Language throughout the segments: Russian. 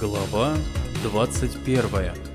Глава 21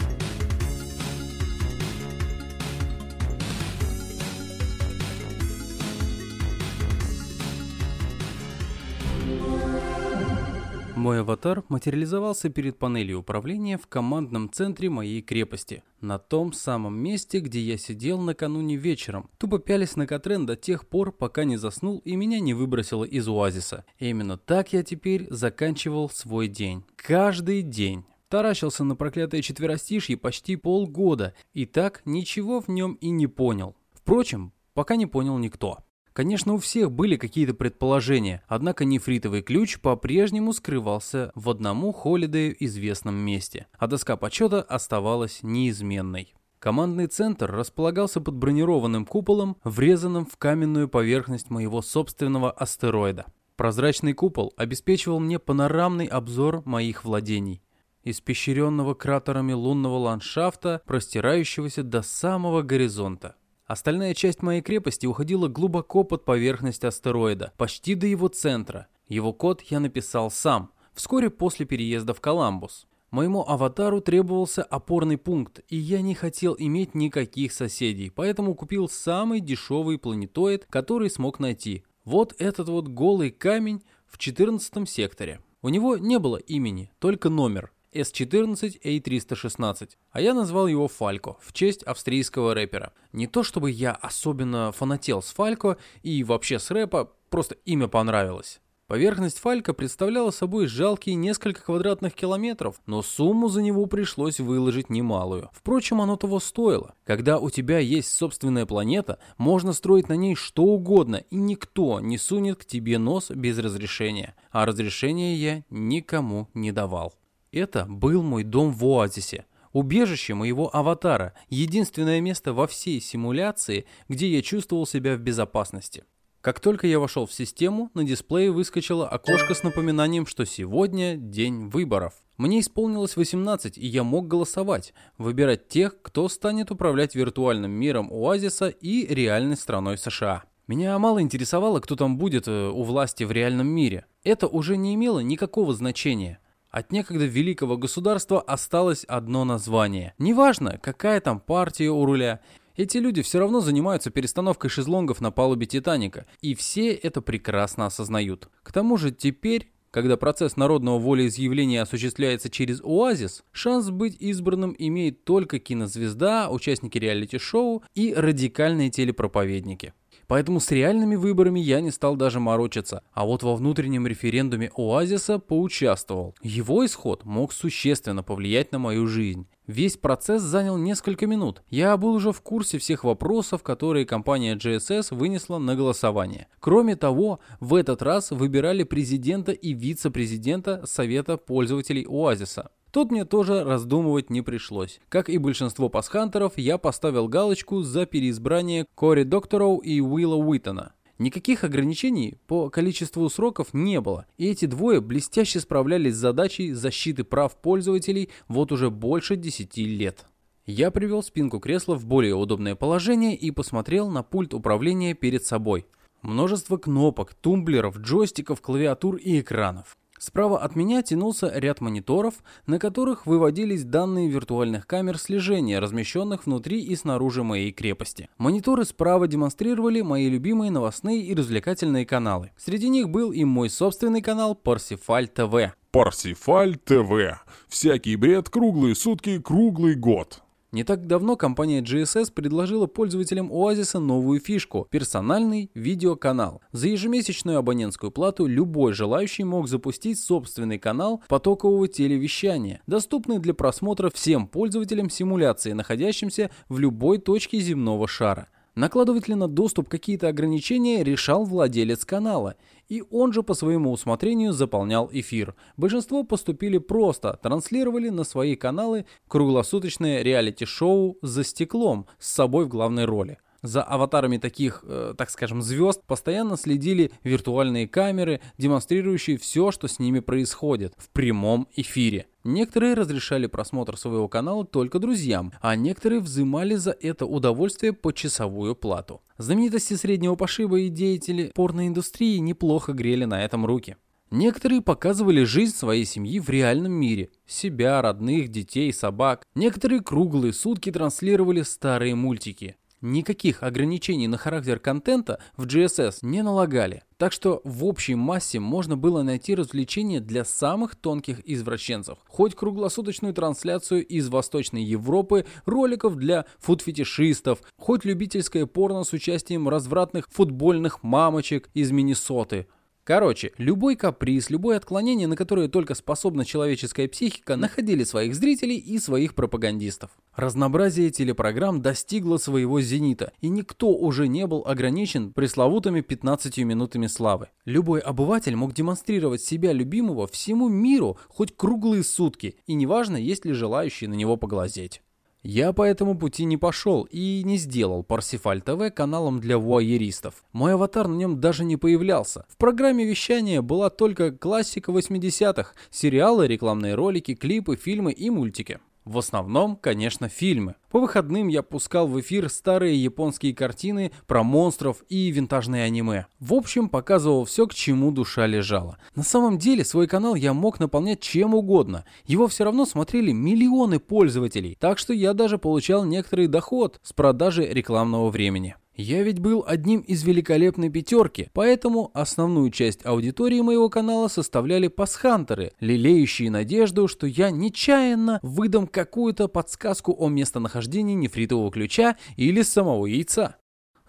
Мой аватар материализовался перед панелью управления в командном центре моей крепости, на том самом месте, где я сидел накануне вечером, тупо пялись на Катрен до тех пор, пока не заснул и меня не выбросило из оазиса. И именно так я теперь заканчивал свой день. Каждый день. Таращился на проклятое четверостишье почти полгода, и так ничего в нем и не понял. Впрочем, пока не понял никто. Конечно, у всех были какие-то предположения, однако нефритовый ключ по-прежнему скрывался в одному Холидею известном месте, а доска почета оставалась неизменной. Командный центр располагался под бронированным куполом, врезанным в каменную поверхность моего собственного астероида. Прозрачный купол обеспечивал мне панорамный обзор моих владений, испещренного кратерами лунного ландшафта, простирающегося до самого горизонта. Остальная часть моей крепости уходила глубоко под поверхность астероида, почти до его центра. Его код я написал сам, вскоре после переезда в Коламбус. Моему аватару требовался опорный пункт, и я не хотел иметь никаких соседей, поэтому купил самый дешевый планетоид, который смог найти. Вот этот вот голый камень в 14 секторе. У него не было имени, только номер. S14A316, а я назвал его Фалько в честь австрийского рэпера. Не то чтобы я особенно фанател с Фалько и вообще с рэпа, просто имя понравилось. Поверхность Фалька представляла собой жалкие несколько квадратных километров, но сумму за него пришлось выложить немалую. Впрочем, оно того стоило. Когда у тебя есть собственная планета, можно строить на ней что угодно, и никто не сунет к тебе нос без разрешения. А разрешения я никому не давал. Это был мой дом в Оазисе. Убежище моего аватара, единственное место во всей симуляции, где я чувствовал себя в безопасности. Как только я вошел в систему, на дисплее выскочило окошко с напоминанием, что сегодня день выборов. Мне исполнилось 18, и я мог голосовать, выбирать тех, кто станет управлять виртуальным миром Оазиса и реальной страной США. Меня мало интересовало, кто там будет э, у власти в реальном мире. Это уже не имело никакого значения. От некогда великого государства осталось одно название. Неважно, какая там партия у руля, эти люди все равно занимаются перестановкой шезлонгов на палубе Титаника, и все это прекрасно осознают. К тому же теперь, когда процесс народного волеизъявления осуществляется через Оазис, шанс быть избранным имеет только кинозвезда, участники реалити-шоу и радикальные телепроповедники. Поэтому с реальными выборами я не стал даже морочиться, а вот во внутреннем референдуме Оазиса поучаствовал. Его исход мог существенно повлиять на мою жизнь. Весь процесс занял несколько минут. Я был уже в курсе всех вопросов, которые компания GSS вынесла на голосование. Кроме того, в этот раз выбирали президента и вице-президента Совета пользователей Оазиса. Тут мне тоже раздумывать не пришлось. Как и большинство пасхантеров, я поставил галочку за переизбрание Кори Доктороу и Уилла Уитона. Никаких ограничений по количеству сроков не было, и эти двое блестяще справлялись с задачей защиты прав пользователей вот уже больше 10 лет. Я привел спинку кресла в более удобное положение и посмотрел на пульт управления перед собой. Множество кнопок, тумблеров, джойстиков, клавиатур и экранов. Справа от меня тянулся ряд мониторов, на которых выводились данные виртуальных камер слежения, размещенных внутри и снаружи моей крепости. Мониторы справа демонстрировали мои любимые новостные и развлекательные каналы. Среди них был и мой собственный канал Парсифаль ТВ. Парсифаль ТВ. Всякий бред круглые сутки, круглый год. Не так давно компания GSS предложила пользователям Оазиса новую фишку – персональный видеоканал. За ежемесячную абонентскую плату любой желающий мог запустить собственный канал потокового телевещания, доступный для просмотра всем пользователям симуляции, находящимся в любой точке земного шара. Накладывать ли на доступ какие-то ограничения, решал владелец канала, и он же по своему усмотрению заполнял эфир. Большинство поступили просто, транслировали на свои каналы круглосуточное реалити-шоу «За стеклом» с собой в главной роли. За аватарами таких, э, так скажем, звезд постоянно следили виртуальные камеры, демонстрирующие все, что с ними происходит в прямом эфире. Некоторые разрешали просмотр своего канала только друзьям, а некоторые взимали за это удовольствие по часовую плату. Знаменитости среднего пошиба и деятели порноиндустрии неплохо грели на этом руки. Некоторые показывали жизнь своей семьи в реальном мире. Себя, родных, детей, собак. Некоторые круглые сутки транслировали старые мультики. Никаких ограничений на характер контента в GSS не налагали, так что в общей массе можно было найти развлечения для самых тонких извращенцев. Хоть круглосуточную трансляцию из Восточной Европы, роликов для фудфетишистов, хоть любительское порно с участием развратных футбольных мамочек из Миннесоты – Короче, любой каприз, любое отклонение, на которое только способна человеческая психика, находили своих зрителей и своих пропагандистов. Разнообразие телепрограмм достигло своего зенита, и никто уже не был ограничен пресловутыми 15 минутами славы. Любой обыватель мог демонстрировать себя любимого всему миру хоть круглые сутки, и неважно, есть ли желающие на него поглазеть. Я по этому пути не пошел и не сделал Парсифаль ТВ каналом для вуайеристов. Мой аватар на нем даже не появлялся. В программе вещания была только классика 80-х, сериалы, рекламные ролики, клипы, фильмы и мультики. В основном, конечно, фильмы. По выходным я пускал в эфир старые японские картины про монстров и винтажные аниме. В общем, показывал все, к чему душа лежала. На самом деле, свой канал я мог наполнять чем угодно. Его все равно смотрели миллионы пользователей, так что я даже получал некоторый доход с продажи рекламного времени. Я ведь был одним из великолепной пятерки, поэтому основную часть аудитории моего канала составляли пасхантеры, лелеющие надежду, что я нечаянно выдам какую-то подсказку о местонахождении нефритового ключа или самого яйца.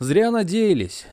Зря надеялись.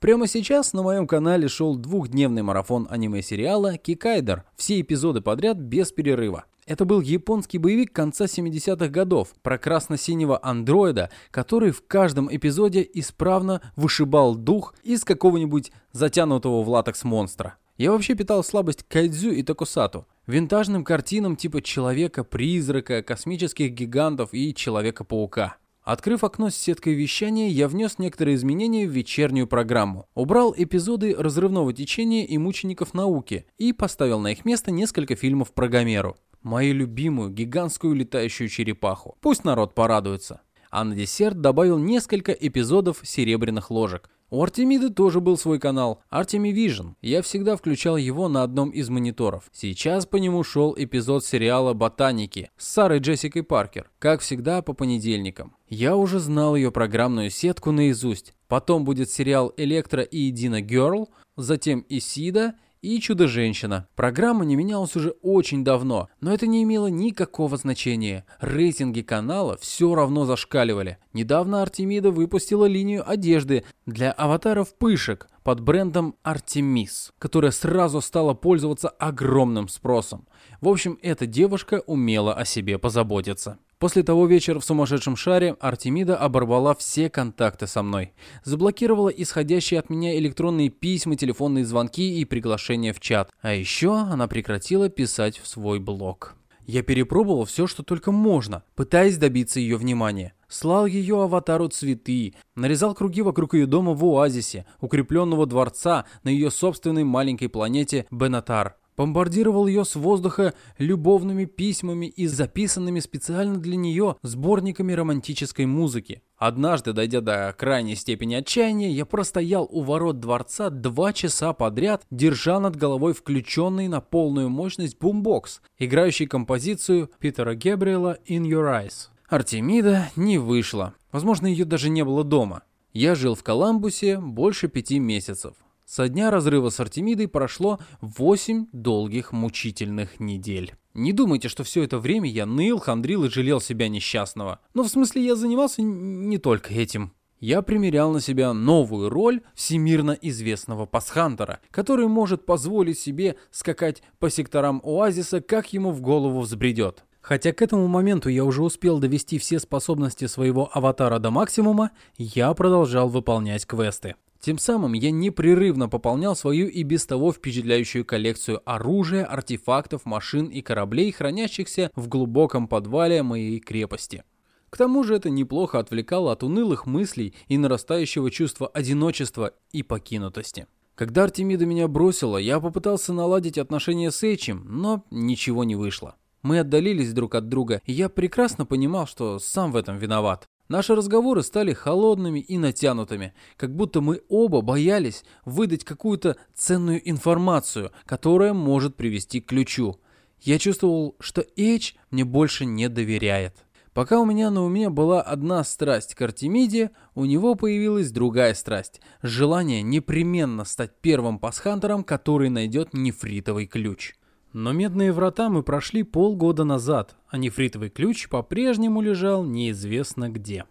Прямо сейчас на моем канале шел двухдневный марафон аниме-сериала «Кикайдер», все эпизоды подряд без перерыва. Это был японский боевик конца 70-х годов про красно-синего андроида, который в каждом эпизоде исправно вышибал дух из какого-нибудь затянутого в латекс монстра. Я вообще питал слабость к кайдзю и токусату, винтажным картинам типа Человека-призрака, космических гигантов и Человека-паука. Открыв окно с сеткой вещания, я внес некоторые изменения в вечернюю программу. Убрал эпизоды «Разрывного течения» и «Мучеников науки» и поставил на их место несколько фильмов про Гомеру мою любимую гигантскую летающую черепаху. Пусть народ порадуется. А на десерт добавил несколько эпизодов серебряных ложек. У Артемиды тоже был свой канал, Artemi Vision. Я всегда включал его на одном из мониторов. Сейчас по нему шел эпизод сериала «Ботаники» с Сарой Джессикой Паркер, как всегда по понедельникам. Я уже знал ее программную сетку наизусть. Потом будет сериал «Электро и Дина Герл», затем «Исида» и «Чудо-женщина». Программа не менялась уже очень давно, но это не имело никакого значения. Рейтинги канала все равно зашкаливали. Недавно Артемида выпустила линию одежды для аватаров пышек под брендом Artemis, которая сразу стала пользоваться огромным спросом. В общем, эта девушка умела о себе позаботиться. После того вечера в сумасшедшем шаре Артемида оборвала все контакты со мной. Заблокировала исходящие от меня электронные письма, телефонные звонки и приглашения в чат. А еще она прекратила писать в свой блог. Я перепробовал все, что только можно, пытаясь добиться ее внимания. Слал ее аватару цветы, нарезал круги вокруг ее дома в оазисе, укрепленного дворца на ее собственной маленькой планете Бенатар. Бомбардировал ее с воздуха любовными письмами и записанными специально для нее сборниками романтической музыки. Однажды, дойдя до крайней степени отчаяния, я простоял у ворот дворца два часа подряд, держа над головой включенный на полную мощность бумбокс, играющий композицию Питера Гебриэла «In Your Eyes». Артемида не вышла. Возможно, ее даже не было дома. Я жил в Коламбусе больше пяти месяцев. Со дня разрыва с Артемидой прошло 8 долгих мучительных недель. Не думайте, что все это время я ныл, хандрил и жалел себя несчастного. Но в смысле я занимался не только этим. Я примерял на себя новую роль всемирно известного пасхантера, который может позволить себе скакать по секторам оазиса, как ему в голову взбредет. Хотя к этому моменту я уже успел довести все способности своего аватара до максимума, я продолжал выполнять квесты. Тем самым я непрерывно пополнял свою и без того впечатляющую коллекцию оружия, артефактов, машин и кораблей, хранящихся в глубоком подвале моей крепости. К тому же это неплохо отвлекало от унылых мыслей и нарастающего чувства одиночества и покинутости. Когда Артемида меня бросила, я попытался наладить отношения с Эйчем, но ничего не вышло. Мы отдалились друг от друга, и я прекрасно понимал, что сам в этом виноват. Наши разговоры стали холодными и натянутыми, как будто мы оба боялись выдать какую-то ценную информацию, которая может привести к ключу. Я чувствовал, что Эйч мне больше не доверяет. Пока у меня на уме была одна страсть к Артемиде, у него появилась другая страсть – желание непременно стать первым пасхантером, который найдет нефритовый ключ. Но медные врата мы прошли полгода назад, а нефритовый ключ по-прежнему лежал неизвестно где.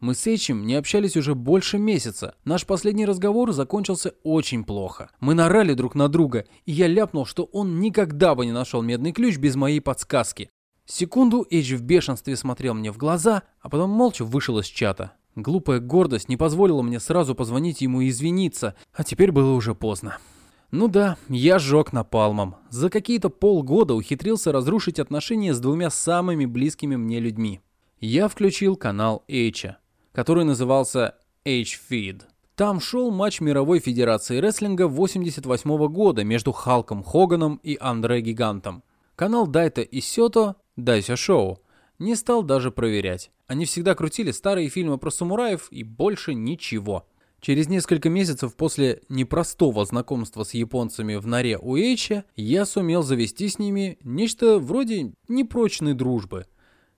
Мы с Эйчем не общались уже больше месяца. Наш последний разговор закончился очень плохо. Мы нарали друг на друга, и я ляпнул, что он никогда бы не нашел медный ключ без моей подсказки. Секунду Эйдж в бешенстве смотрел мне в глаза, а потом молча вышел из чата. Глупая гордость не позволила мне сразу позвонить ему и извиниться, а теперь было уже поздно. Ну да, я сжег напалмом. За какие-то полгода ухитрился разрушить отношения с двумя самыми близкими мне людьми. Я включил канал Эйча, который назывался H-Feed. Там шел матч мировой федерации рестлинга 88 года между Халком Хоганом и Андре Гигантом. Канал Дайта и Сёто Дайся Шоу. Не стал даже проверять. Они всегда крутили старые фильмы про самураев и больше ничего. Через несколько месяцев после непростого знакомства с японцами в норе Уэйча я сумел завести с ними нечто вроде непрочной дружбы.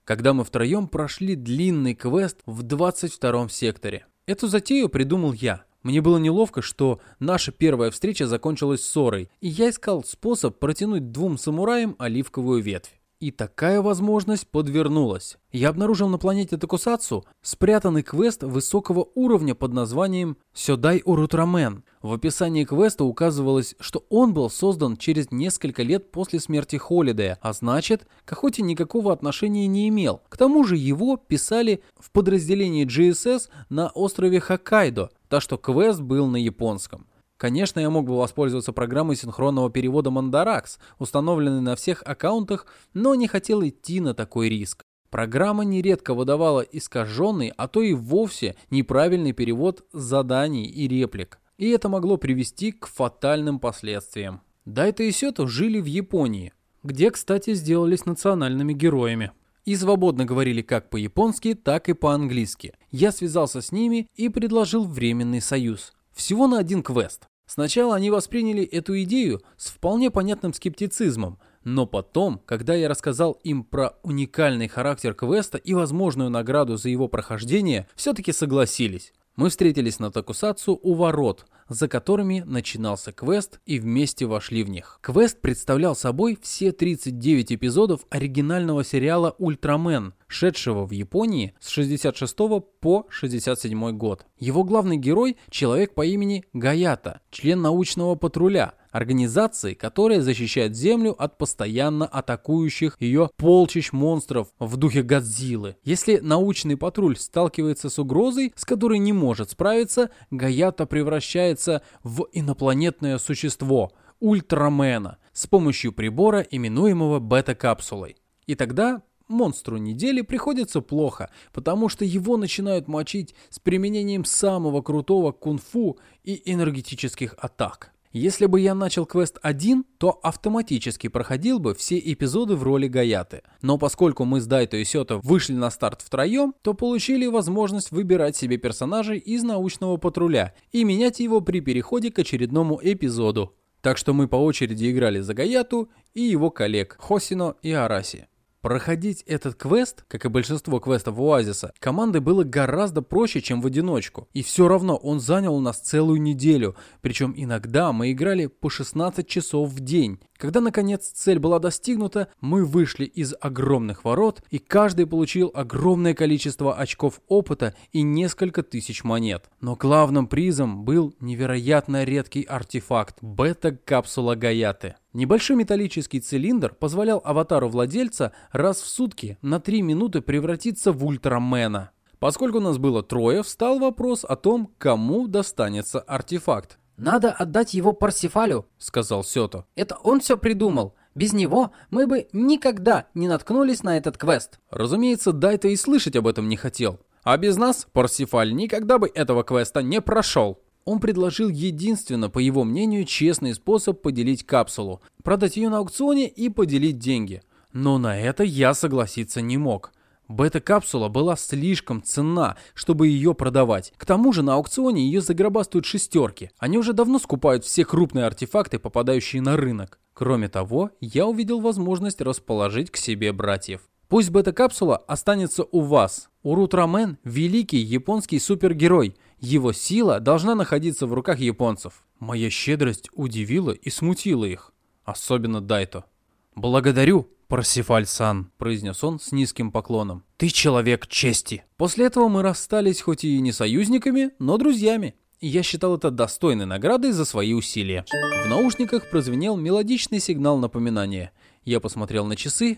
Когда мы втроем прошли длинный квест в 22-м секторе. Эту затею придумал я. Мне было неловко, что наша первая встреча закончилась ссорой, и я искал способ протянуть двум самураям оливковую ветвь. И такая возможность подвернулась. Я обнаружил на планете Токусацу спрятанный квест высокого уровня под названием «Сёдай Урутрамен». В описании квеста указывалось, что он был создан через несколько лет после смерти Холидея, а значит, к охоте никакого отношения не имел. К тому же его писали в подразделении GSS на острове Хоккайдо, так что квест был на японском. Конечно, я мог бы воспользоваться программой синхронного перевода Mandarax, установленной на всех аккаунтах, но не хотел идти на такой риск. Программа нередко выдавала искаженный, а то и вовсе неправильный перевод заданий и реплик. И это могло привести к фатальным последствиям. Дайта и Сёто жили в Японии, где, кстати, сделались национальными героями. И свободно говорили как по-японски, так и по-английски. Я связался с ними и предложил временный союз. Всего на один квест. Сначала они восприняли эту идею с вполне понятным скептицизмом, но потом, когда я рассказал им про уникальный характер квеста и возможную награду за его прохождение, все-таки согласились. Мы встретились на Токусацу у ворот, за которыми начинался квест и вместе вошли в них. Квест представлял собой все 39 эпизодов оригинального сериала «Ультрамен», шедшего в Японии с 66 по 67 год. Его главный герой – человек по имени Гаята, член научного патруля – организации, которая защищает Землю от постоянно атакующих ее полчищ монстров в духе Годзиллы. Если научный патруль сталкивается с угрозой, с которой не может справиться, Гаята превращается в инопланетное существо – Ультрамена с помощью прибора, именуемого бета-капсулой. И тогда монстру недели приходится плохо, потому что его начинают мочить с применением самого крутого кунг-фу и энергетических атак. Если бы я начал квест один, то автоматически проходил бы все эпизоды в роли Гаяты. Но поскольку мы с Дайто и Сёто вышли на старт втроем, то получили возможность выбирать себе персонажей из научного патруля и менять его при переходе к очередному эпизоду. Так что мы по очереди играли за Гаяту и его коллег Хосино и Араси. Проходить этот квест, как и большинство квестов Оазиса, команды было гораздо проще, чем в одиночку. И все равно он занял у нас целую неделю, причем иногда мы играли по 16 часов в день. Когда, наконец, цель была достигнута, мы вышли из огромных ворот, и каждый получил огромное количество очков опыта и несколько тысяч монет. Но главным призом был невероятно редкий артефакт – бета-капсула Гаяты. Небольшой металлический цилиндр позволял аватару владельца раз в сутки на 3 минуты превратиться в ультрамена. Поскольку нас было трое, встал вопрос о том, кому достанется артефакт. «Надо отдать его Парсифалю», — сказал Сёто. «Это он все придумал. Без него мы бы никогда не наткнулись на этот квест». Разумеется, Дайта и слышать об этом не хотел. А без нас Парсифаль никогда бы этого квеста не прошел. Он предложил единственно, по его мнению, честный способ поделить капсулу, продать ее на аукционе и поделить деньги. Но на это я согласиться не мог. Бета-капсула была слишком ценна, чтобы ее продавать. К тому же на аукционе ее загробастают шестерки. Они уже давно скупают все крупные артефакты, попадающие на рынок. Кроме того, я увидел возможность расположить к себе братьев. Пусть бета-капсула останется у вас. Урутрамен – великий японский супергерой. Его сила должна находиться в руках японцев. Моя щедрость удивила и смутила их. Особенно Дайто. «Благодарю, Парсифаль-сан», — произнес он с низким поклоном. «Ты человек чести». После этого мы расстались хоть и не союзниками, но друзьями. И я считал это достойной наградой за свои усилия. В наушниках прозвенел мелодичный сигнал напоминания. Я посмотрел на часы.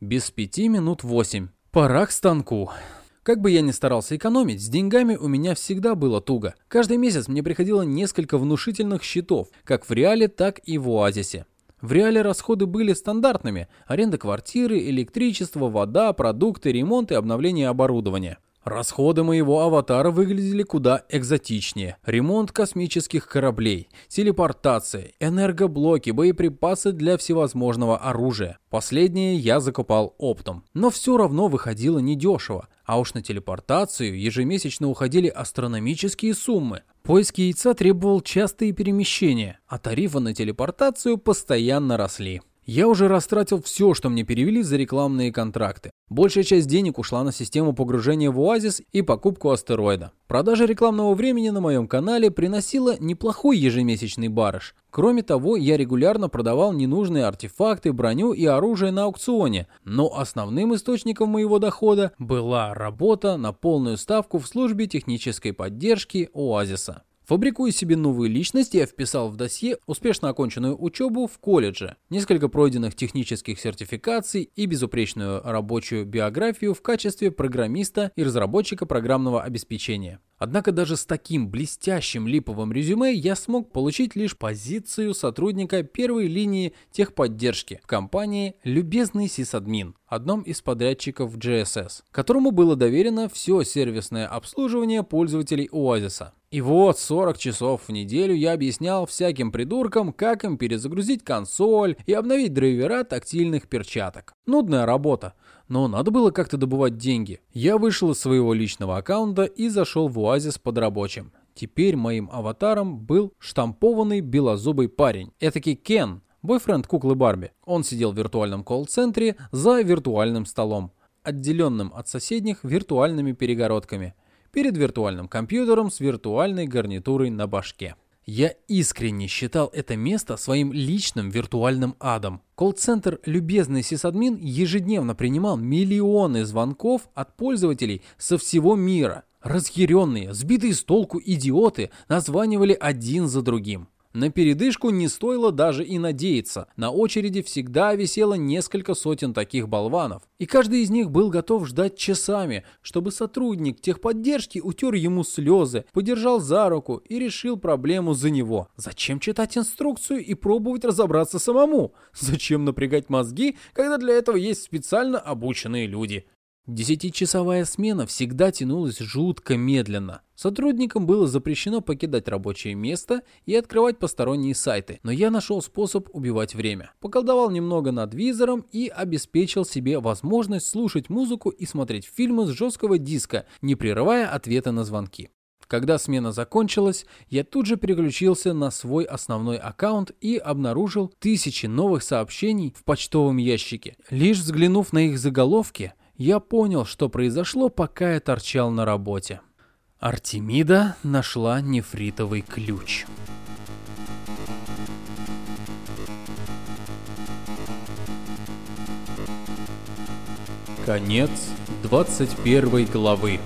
Без пяти минут восемь. Пора к станку. Как бы я ни старался экономить, с деньгами у меня всегда было туго. Каждый месяц мне приходило несколько внушительных счетов, как в Реале, так и в Оазисе. В реале расходы были стандартными – аренда квартиры, электричество, вода, продукты, ремонт и обновление оборудования. Расходы моего аватара выглядели куда экзотичнее. Ремонт космических кораблей, телепортация, энергоблоки, боеприпасы для всевозможного оружия. Последнее я закупал оптом. Но все равно выходило недешево. А уж на телепортацию ежемесячно уходили астрономические суммы. Поиск яйца требовал частые перемещения, а тарифы на телепортацию постоянно росли. Я уже растратил все, что мне перевели за рекламные контракты. Большая часть денег ушла на систему погружения в Оазис и покупку астероида. Продажа рекламного времени на моем канале приносила неплохой ежемесячный барыш. Кроме того, я регулярно продавал ненужные артефакты, броню и оружие на аукционе, но основным источником моего дохода была работа на полную ставку в службе технической поддержки Оазиса. Фабрикуя себе новую личность, я вписал в досье успешно оконченную учебу в колледже, несколько пройденных технических сертификаций и безупречную рабочую биографию в качестве программиста и разработчика программного обеспечения. Однако даже с таким блестящим липовым резюме я смог получить лишь позицию сотрудника первой линии техподдержки в компании «Любезный сисадмин», одном из подрядчиков GSS, которому было доверено все сервисное обслуживание пользователей Оазиса. И вот 40 часов в неделю я объяснял всяким придуркам, как им перезагрузить консоль и обновить драйвера тактильных перчаток. Нудная работа, но надо было как-то добывать деньги. Я вышел из своего личного аккаунта и зашел в Оазис под рабочим. Теперь моим аватаром был штампованный белозубый парень, этакий Кен, бойфренд куклы Барби. Он сидел в виртуальном колл-центре за виртуальным столом, отделенным от соседних виртуальными перегородками, перед виртуальным компьютером с виртуальной гарнитурой на башке. Я искренне считал это место своим личным виртуальным адом. Колл-центр «Любезный сисадмин» ежедневно принимал миллионы звонков от пользователей со всего мира. Разъяренные, сбитые с толку идиоты названивали один за другим. На передышку не стоило даже и надеяться. На очереди всегда висело несколько сотен таких болванов. И каждый из них был готов ждать часами, чтобы сотрудник техподдержки утер ему слезы, подержал за руку и решил проблему за него. Зачем читать инструкцию и пробовать разобраться самому? Зачем напрягать мозги, когда для этого есть специально обученные люди? Десятичасовая смена всегда тянулась жутко медленно. Сотрудникам было запрещено покидать рабочее место и открывать посторонние сайты, но я нашел способ убивать время. Поколдовал немного над визором и обеспечил себе возможность слушать музыку и смотреть фильмы с жесткого диска, не прерывая ответа на звонки. Когда смена закончилась, я тут же переключился на свой основной аккаунт и обнаружил тысячи новых сообщений в почтовом ящике. Лишь взглянув на их заголовки, я понял, что произошло, пока я торчал на работе. Артемида нашла нефритовый ключ. Конец 21 главы.